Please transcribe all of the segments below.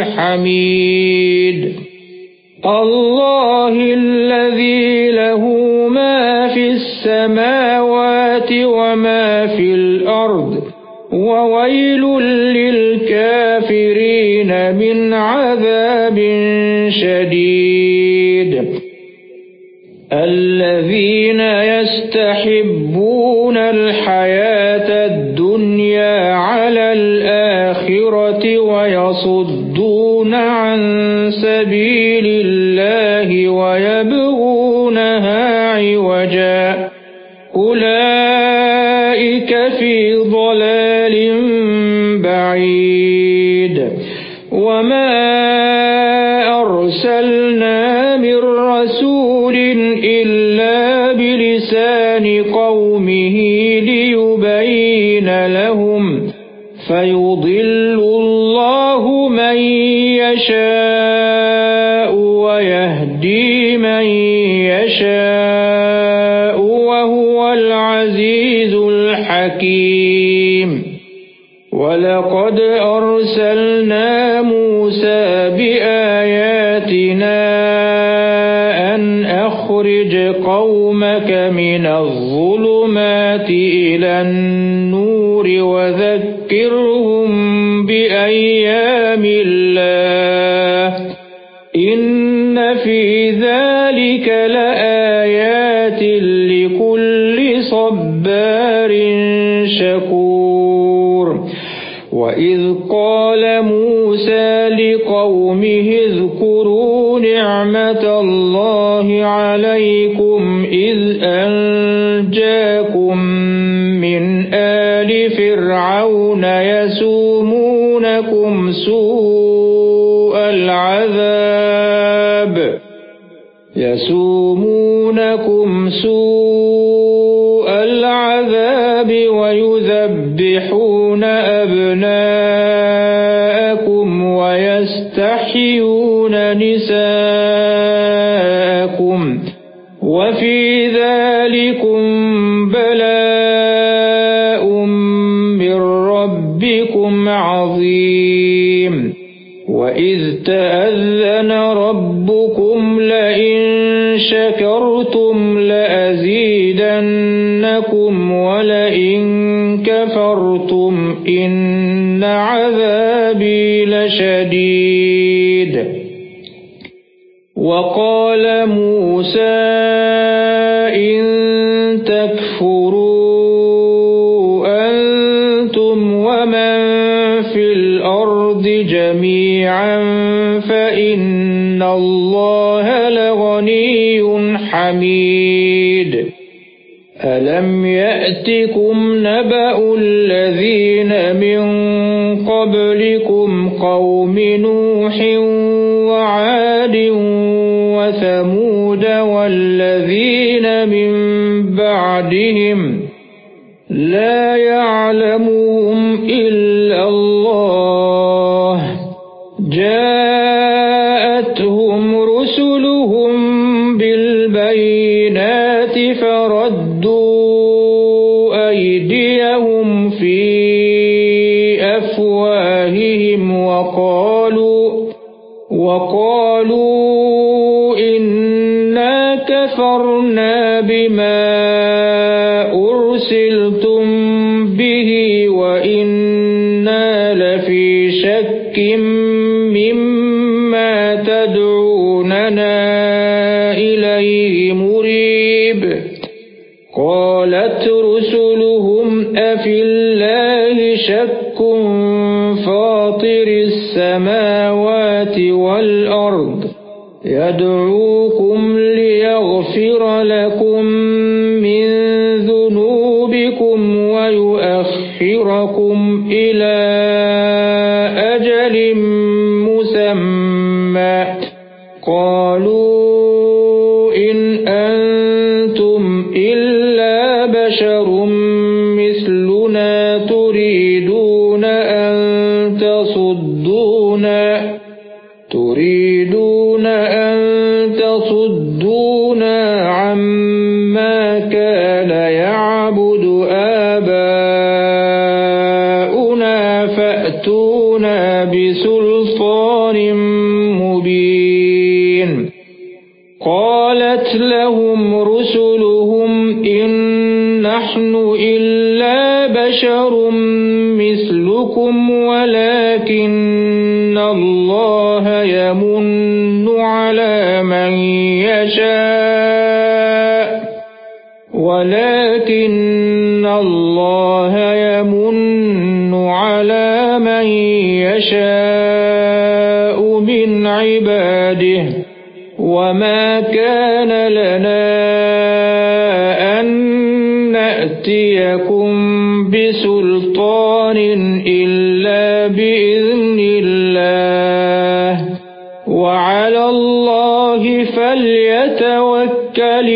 الحميد الله الذي له ما في السماوات وما في الأرض وويل للكافرين من عذاب شديد. الذين يستحبون الحياة سبيل الله ويبغونها عوجا. أولئك في ضلال بعيد. وما أرسلنا من رسول إلا بلسان قومه ليبين لهم. فيضل الله من يشاء. ويهدي من يشاء وهو العزيز الحكيم. ولقد أرسلنا إن في ذلك لآيات لكل صبار شكور وإذ قال موسى لقومه اذكروا نعمة الله عليكم إذ أنجاكم من آل فرعون يسومونكم سوء سوء العذاب ويذبحون أبناءكم ويستحيون نساءكم وفي ذلكم بلاء من ربكم عظيم. وإذ تأذن ربكم لئن شكرتم لأزيدنكم ولئن كفرتم إن عذابي لشديد. وقال موسى إن تكفروا أنتم ومن في الأرض جميعا فإن ألم يأتكم نبأ الذين من قبلكم قوم نوح وعاد وثمود والذين من بعدهم لا يعلمهم وقالوا إنا كفرنا بما شك فاطر السماوات والأرض. يدعوكم ليغفر لكم من ذنوبكم ويؤخركم إلى أجل مسمى. كَانَ يَعْبُدُ آبَاؤُنَا فَأْتُونَا بِسُلْطَانٍ مُبِينٍ. قَالَتْ لَهُمْ رُسُلُهُمْ إِن نَّحْنُ إِلَّا بَشَرٌ مِّثْلُكُمْ وَلَكِنَّ اللَّهَ وَمَا كَانَ لَنَا أَن نَّأْتِيَكُم بِسُلْطَانٍ إِلَّا بِإِذْنِ اللَّهِ وَعَلَى اللَّهِ فَلْيَتَوَكَّلِ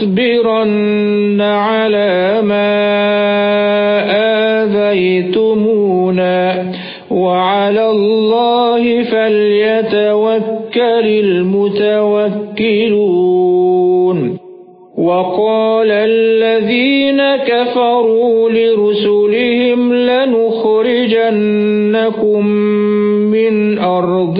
لنصبرن على ما آذيتمونا وعلى الله فليتوكل المتوكلون. وقال الذين كفروا لرسلهم لنخرجنكم من أرضنا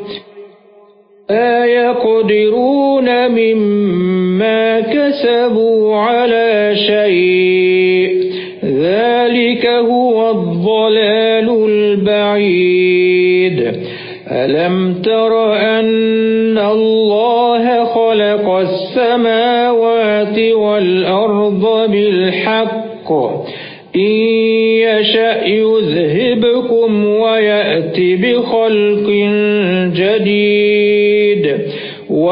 لا يقدرون مما كسبوا على شيء. ذلك هو الضلال البعيد. ألم تر أن الله خلق السماوات والأرض بالحق؟ إن يشأ يذهبكم ويأتي بخلق جديد.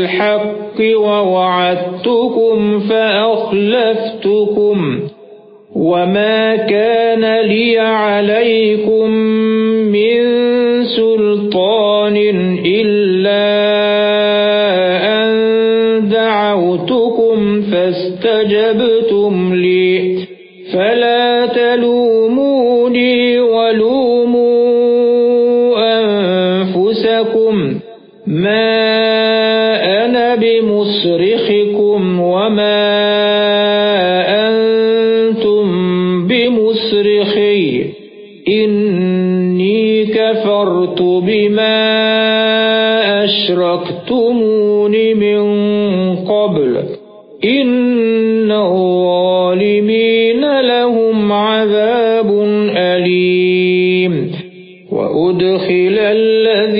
وَعْدَ الْحَقِّ وَوَعَدتُّكُمْ فَأَخْلَفْتُكُمْ وَمَا كَانَ لِيَ عَلَيْكُمْ مِنْ سُلْطَانٍ إِلَّا أَنْ دَعَوْتُكُمْ فَاسْتَجَبْتُمْ لِي فَلَا تَلُومُونِي وَلُومُوا بِمُصْرِخِكُمْ وَمَا أَنْتُمْ بِمُصْرِخِي إِنِّي كَفَرْتُ بِمَا أَشْرَكْتُمُونِ مِنْ قَبْلُ إِنَّ الظَّالِمِينَ لَهُمْ عَذَابٌ أَلِيمٌ وَأُدْخِلَ الَّذِينَ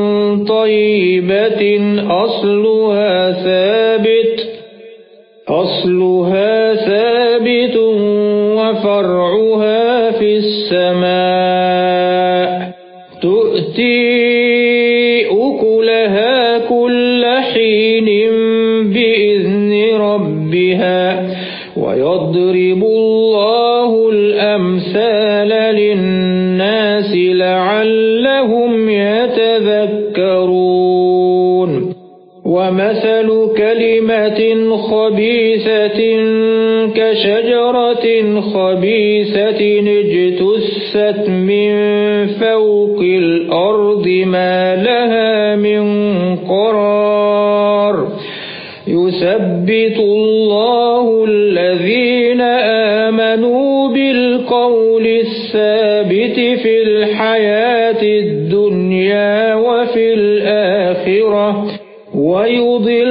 طَيِّبَةٍ أَصْلُهَا ثَابِتٌ أَصْلُهَا ثَابِتٌ وَفَرْعُهَا فِي السَّمَاءِ تُؤْتِي أُكُلَهَا كُلَّ حِينٍ بِإِذْنِ رَبِّهَا وَيَضْرِبُ اللَّهُ الْأَمْثَالَ لِلنَّاسِ وَمَثَلُ كَلِمَةٍ خَبِيثَةٍ كَشَجَرَةٍ خَبِيثَةٍ اجْتُثَّتْ مِنْ فَوْقِ الْأَرْضِ مَا لَهَا مِنْ قَرَارٍ. يُثَبِّتُ اللَّهُ الَّذِينَ آمَنُوا بِالْقَوْلِ الثَّابِتِ فِي الْحَيَاةِ الدُّنْيَا وَيُضِلُّ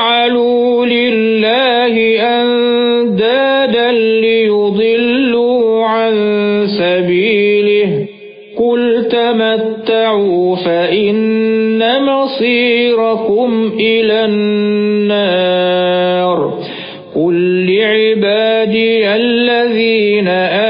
وَجَعَلُوا لِلَّهِ أَندَادًا لِيُضِلُّوا عَن سَبِيلِهِ قُلْ تَمَتَّعُوا فَإِنَّ مَصِيرَكُمْ إِلَى النَّارِ قُل لِّعِبَادِيَ الَّذِينَ آمَنُوا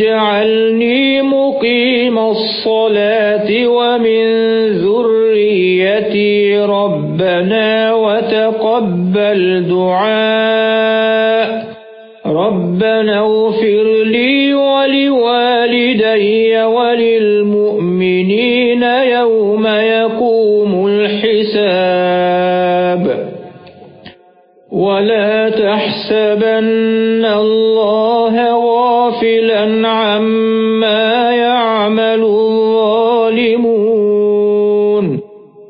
رب اجعلني مقيم الصلاة ومن ذريتي ربنا وتقبل دعاء. ربنا اغفر لي ولوالدي وللمؤمنين يوم يقوم الحساب. ولا تحسبن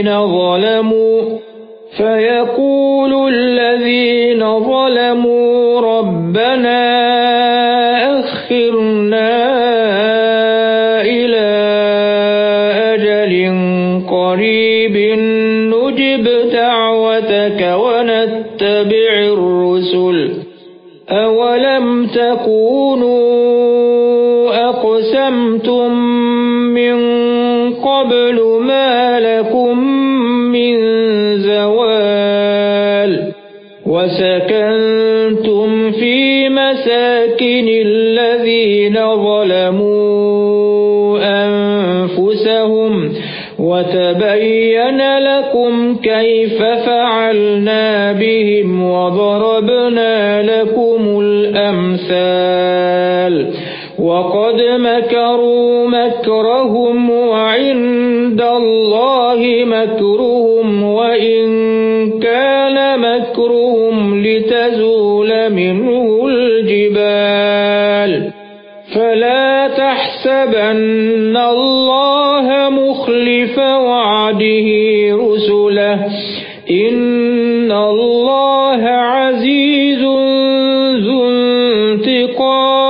الذين ظلموا فيقول الذين ظلموا ربنا أخرنا مساكن الذين ظلموا أنفسهم وتبين لكم كيف فعلنا بهم وضربنا لكم الأمثال وقد مكروا تحسبن الله مخلف وعده رسله. إن الله عزيز ذو انتقام.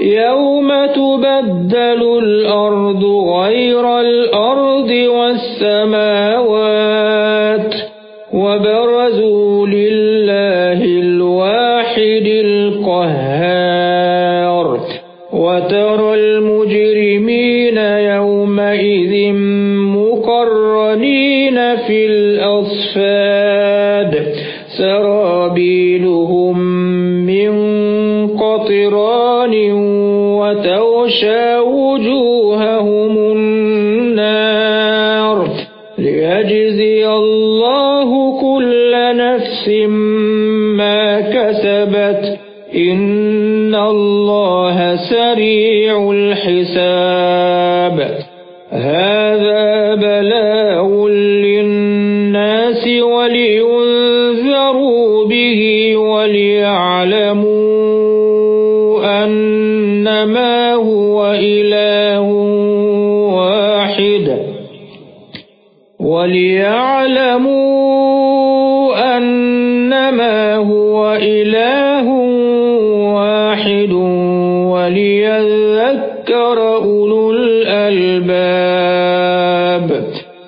يوم تبدل الأرض غير الأرض والسماوات كسبت. إن الله سريع الحساب. هذا بلاغ للناس ولينذروا به وليعلموا أنما هو إله واحد. وليعلموا